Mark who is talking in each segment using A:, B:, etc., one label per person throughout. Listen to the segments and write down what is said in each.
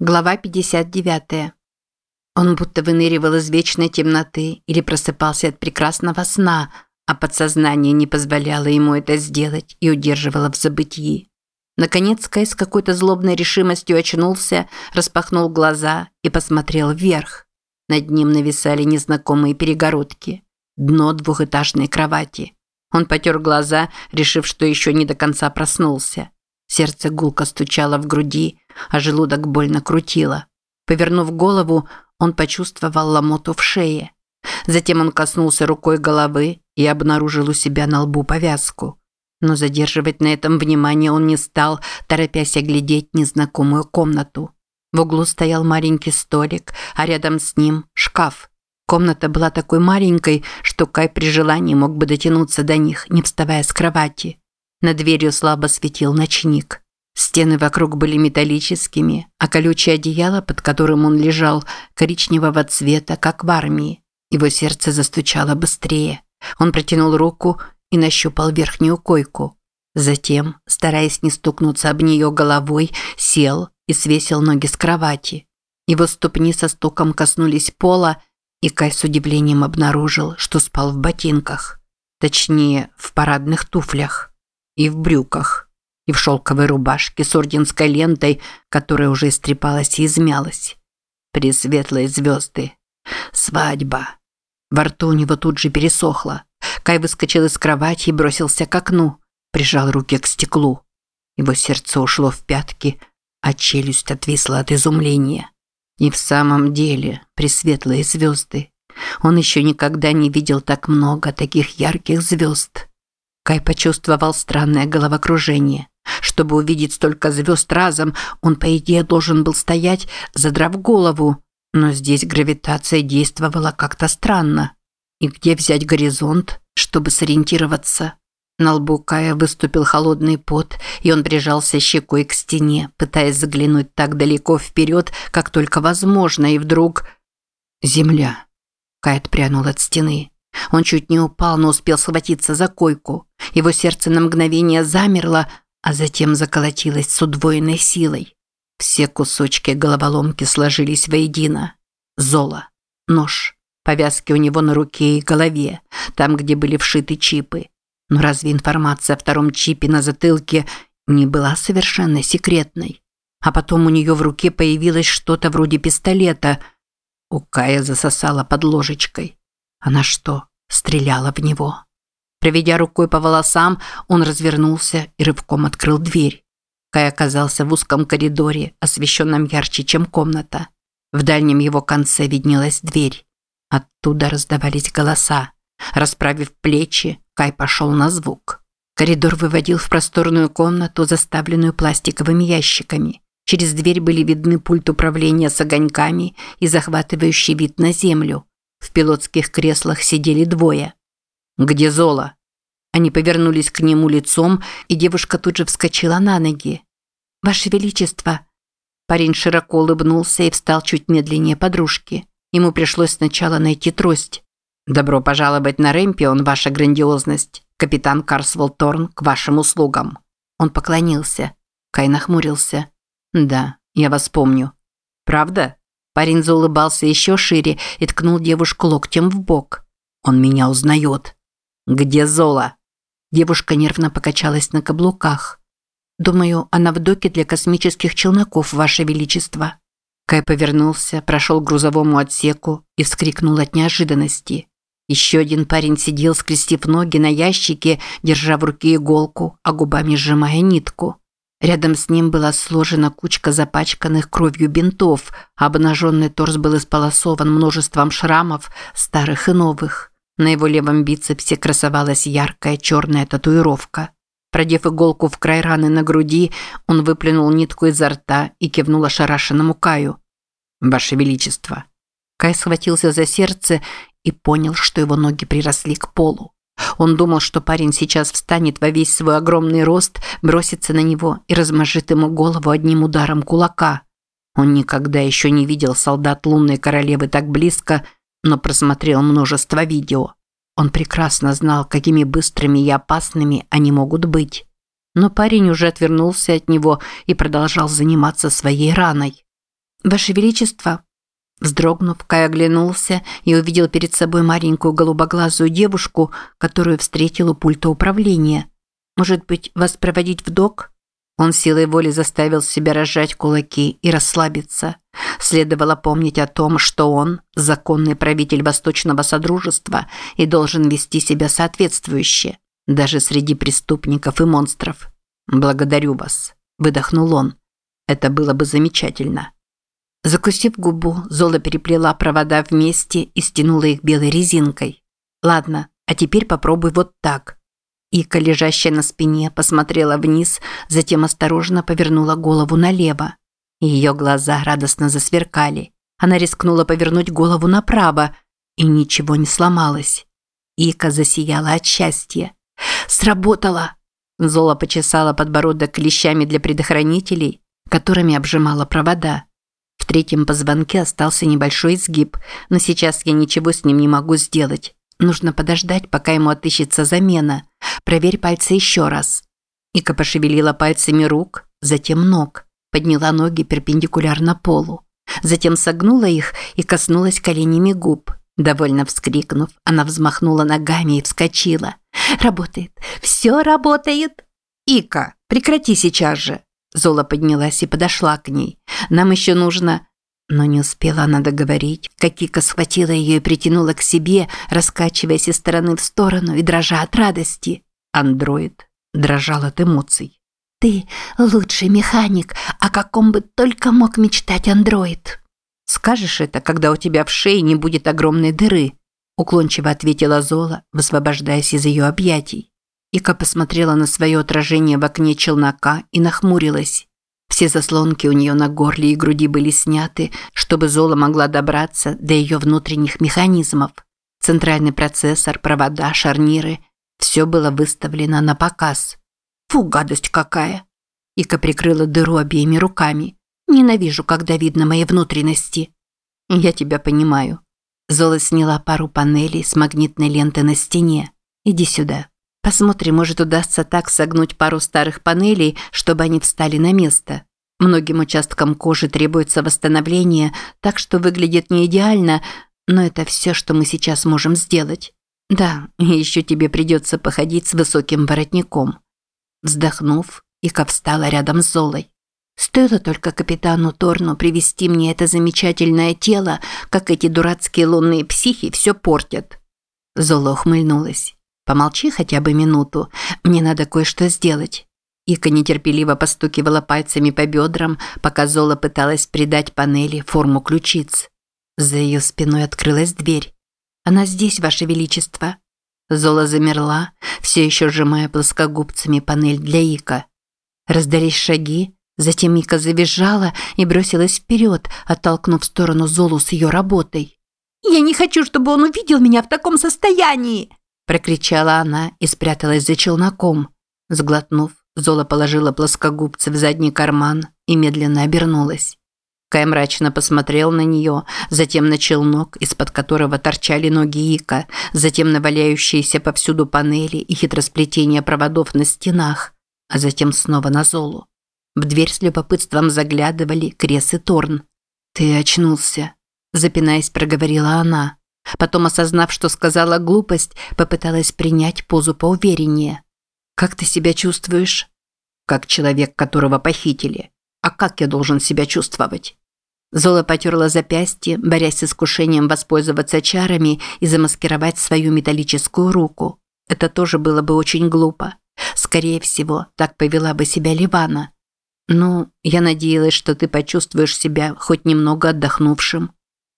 A: Глава 59. Он будто выныривал из вечной темноты или просыпался от прекрасного сна, а подсознание не позволяло ему это сделать и удерживало в забытии. Наконец Кай с какой-то злобной решимостью очнулся, распахнул глаза и посмотрел вверх. Над ним нависали незнакомые перегородки. Дно двухэтажной кровати. Он потер глаза, решив, что еще не до конца проснулся. Сердце гулко стучало в груди, а желудок больно крутило. Повернув голову, он почувствовал ломоту в шее. Затем он коснулся рукой головы и обнаружил у себя на лбу повязку. Но задерживать на этом внимание он не стал, торопясь оглядеть незнакомую комнату. В углу стоял маленький столик, а рядом с ним – шкаф. Комната была такой маленькой, что Кай при желании мог бы дотянуться до них, не вставая с кровати. Над дверью слабо светил ночник. Стены вокруг были металлическими, а колючее одеяло, под которым он лежал, коричневого цвета, как в армии. Его сердце застучало быстрее. Он протянул руку и нащупал верхнюю койку. Затем, стараясь не стукнуться об нее головой, сел и свесил ноги с кровати. Его ступни со стуком коснулись пола, и Кай с удивлением обнаружил, что спал в ботинках. Точнее, в парадных туфлях и в брюках и в шелковой рубашке с орденской лентой, которая уже истрепалась и измялась. Пресветлые звезды. Свадьба. Во рту у него тут же пересохло. Кай выскочил из кровати и бросился к окну, прижал руки к стеклу. Его сердце ушло в пятки, а челюсть отвисла от изумления. И в самом деле, пресветлые звезды. Он еще никогда не видел так много таких ярких звезд. Кай почувствовал странное головокружение. Чтобы увидеть столько звезд разом, он, по идее, должен был стоять, задрав голову. Но здесь гравитация действовала как-то странно. И где взять горизонт, чтобы сориентироваться? На лбу Кая выступил холодный пот, и он прижался щекой к стене, пытаясь заглянуть так далеко вперед, как только возможно, и вдруг... Земля. Кай отпрянул от стены. Он чуть не упал, но успел схватиться за койку. Его сердце на мгновение замерло, а затем заколотилось с удвоенной силой. Все кусочки головоломки сложились воедино. Золо, нож, повязки у него на руке и голове, там, где были вшиты чипы. Но разве информация о втором чипе на затылке не была совершенно секретной? А потом у нее в руке появилось что-то вроде пистолета. У Кая засосала под ложечкой. Она что, стреляла в него? Проведя рукой по волосам, он развернулся и рывком открыл дверь. Кай оказался в узком коридоре, освещенном ярче, чем комната. В дальнем его конце виднелась дверь. Оттуда раздавались голоса. Расправив плечи, Кай пошел на звук. Коридор выводил в просторную комнату, заставленную пластиковыми ящиками. Через дверь были видны пульт управления с огоньками и захватывающий вид на землю. В пилотских креслах сидели двое. «Где Зола?» Они повернулись к нему лицом, и девушка тут же вскочила на ноги. «Ваше Величество!» Парень широко улыбнулся и встал чуть медленнее подружки. Ему пришлось сначала найти трость. «Добро пожаловать на Рэмпион, ваша грандиозность. Капитан Карсвелл Торн к вашим услугам». Он поклонился. Кай нахмурился. «Да, я вас помню». «Правда?» Парень заулыбался еще шире и ткнул девушку локтем в бок. «Он меня узнает». «Где Зола?» Девушка нервно покачалась на каблуках. «Думаю, она в доке для космических челноков, Ваше Величество». Кай повернулся, прошел к грузовому отсеку и вскрикнул от неожиданности. Еще один парень сидел, скрестив ноги на ящике, держа в руке иголку, а губами сжимая нитку. Рядом с ним была сложена кучка запачканных кровью бинтов, а обнаженный торс был исполосован множеством шрамов, старых и новых. На его левом бицепсе красовалась яркая черная татуировка. Продев иголку в край раны на груди, он выплюнул нитку изо рта и кивнул ошарашенному Каю. «Ваше Величество». Кай схватился за сердце и понял, что его ноги приросли к полу. Он думал, что парень сейчас встанет во весь свой огромный рост, бросится на него и размажет ему голову одним ударом кулака. Он никогда еще не видел солдат лунной королевы так близко, но просмотрел множество видео. Он прекрасно знал, какими быстрыми и опасными они могут быть. Но парень уже отвернулся от него и продолжал заниматься своей раной. Ваше Величество!» Вздрогнув, Кай оглянулся и увидел перед собой маленькую голубоглазую девушку, которую встретил у пульта управления. «Может быть, вас проводить в док?» Он силой воли заставил себя разжать кулаки и расслабиться. Следовало помнить о том, что он – законный правитель Восточного Содружества и должен вести себя соответствующе, даже среди преступников и монстров. «Благодарю вас», – выдохнул он. «Это было бы замечательно». Закусив губу, Зола переплела провода вместе и стянула их белой резинкой. «Ладно, а теперь попробуй вот так». Ика, лежащая на спине, посмотрела вниз, затем осторожно повернула голову налево. Ее глаза радостно засверкали. Она рискнула повернуть голову направо, и ничего не сломалось. Ика засияла от счастья. «Сработало!» Зола почесала подбородок клещами для предохранителей, которыми обжимала провода. В третьем позвонке остался небольшой изгиб, но сейчас я ничего с ним не могу сделать. Нужно подождать, пока ему отыщется замена. Проверь пальцы еще раз. Ика пошевелила пальцами рук, затем ног. Подняла ноги перпендикулярно полу. Затем согнула их и коснулась коленями губ. Довольно вскрикнув, она взмахнула ногами и вскочила. «Работает! Все работает!» «Ика, прекрати сейчас же!» Зола поднялась и подошла к ней. «Нам еще нужно...» Но не успела она договорить, как Ика схватила ее и притянула к себе, раскачиваясь из стороны в сторону и дрожа от радости. Андроид дрожал от эмоций. «Ты лучший механик, о каком бы только мог мечтать андроид!» «Скажешь это, когда у тебя в шее не будет огромной дыры», уклончиво ответила Зола, высвобождаясь из ее объятий. Ика посмотрела на свое отражение в окне челнока и нахмурилась. Все заслонки у нее на горле и груди были сняты, чтобы Зола могла добраться до ее внутренних механизмов. Центральный процессор, провода, шарниры – все было выставлено на показ. Фу, гадость какая! Ика прикрыла дыру обеими руками. Ненавижу, когда видно мои внутренности. Я тебя понимаю. Зола сняла пару панелей с магнитной ленты на стене. Иди сюда. Посмотрим, может удастся так согнуть пару старых панелей, чтобы они встали на место. Многим участкам кожи требуется восстановление, так что выглядит не идеально, но это все, что мы сейчас можем сделать. Да, еще тебе придется походить с высоким воротником. Вздохнув, Ика встала рядом с Золой. Стоило только капитану Торну привести мне это замечательное тело, как эти дурацкие лунные психи все портят. Зола ухмыльнулась. Помолчи хотя бы минуту. Мне надо кое-что сделать. Ика нетерпеливо постукивала пальцами по бедрам, пока Зола пыталась придать панели форму ключиц. За ее спиной открылась дверь. «Она здесь, Ваше Величество». Зола замерла, все еще сжимая плоскогубцами панель для Ика. Раздались шаги, затем Ика завизжала и бросилась вперед, оттолкнув в сторону Золу с ее работой. «Я не хочу, чтобы он увидел меня в таком состоянии!» Прокричала она и спряталась за челноком. Сглотнув, Зола положила плоскогубцы в задний карман и медленно обернулась. Кай мрачно посмотрел на нее, затем на челнок, из-под которого торчали ноги Ика, затем на валяющиеся повсюду панели и хитросплетения проводов на стенах, а затем снова на Золу. В дверь с любопытством заглядывали Крес и Торн. «Ты очнулся», – запинаясь, проговорила она. Потом, осознав, что сказала глупость, попыталась принять позу поувереннее. «Как ты себя чувствуешь?» «Как человек, которого похитили. А как я должен себя чувствовать?» Зола потерла запястье, борясь с искушением воспользоваться чарами и замаскировать свою металлическую руку. Это тоже было бы очень глупо. Скорее всего, так повела бы себя Ливана. «Ну, я надеялась, что ты почувствуешь себя хоть немного отдохнувшим».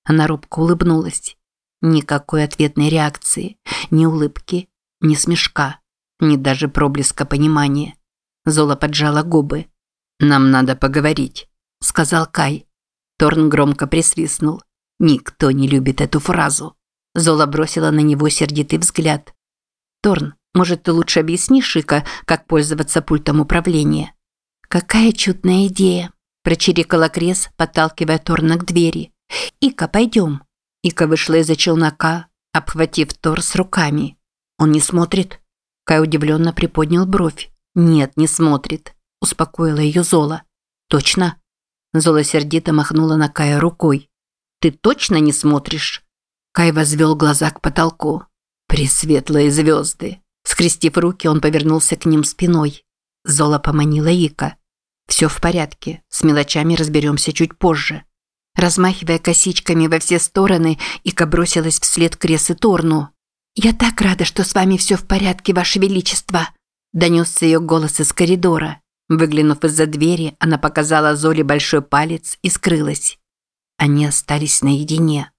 A: Она робко улыбнулась. Никакой ответной реакции, ни улыбки, ни смешка, ни даже проблеска понимания. Зола поджала губы. «Нам надо поговорить», – сказал Кай. Торн громко присвистнул. Никто не любит эту фразу. Зола бросила на него сердитый взгляд. «Торн, может, ты лучше объяснишь Шика, как пользоваться пультом управления?» «Какая чудная идея!» – прочирикала Крес, подталкивая Торна к двери. «Ика, пойдем!» Ика вышла из-за челнока, обхватив торс руками. «Он не смотрит?» Кай удивленно приподнял бровь. «Нет, не смотрит», – успокоила ее Зола. «Точно?» Зола сердито махнула на Кая рукой. «Ты точно не смотришь?» Кай возвел глаза к потолку. «Пресветлые звезды!» Скрестив руки, он повернулся к ним спиной. Зола поманила Ика. «Все в порядке, с мелочами разберемся чуть позже». Размахивая косичками во все стороны, Ика бросилась вслед Крес Торну. «Я так рада, что с вами все в порядке, Ваше Величество!» Донесся ее голос из коридора. Выглянув из-за двери, она показала Золе большой палец и скрылась. Они остались наедине.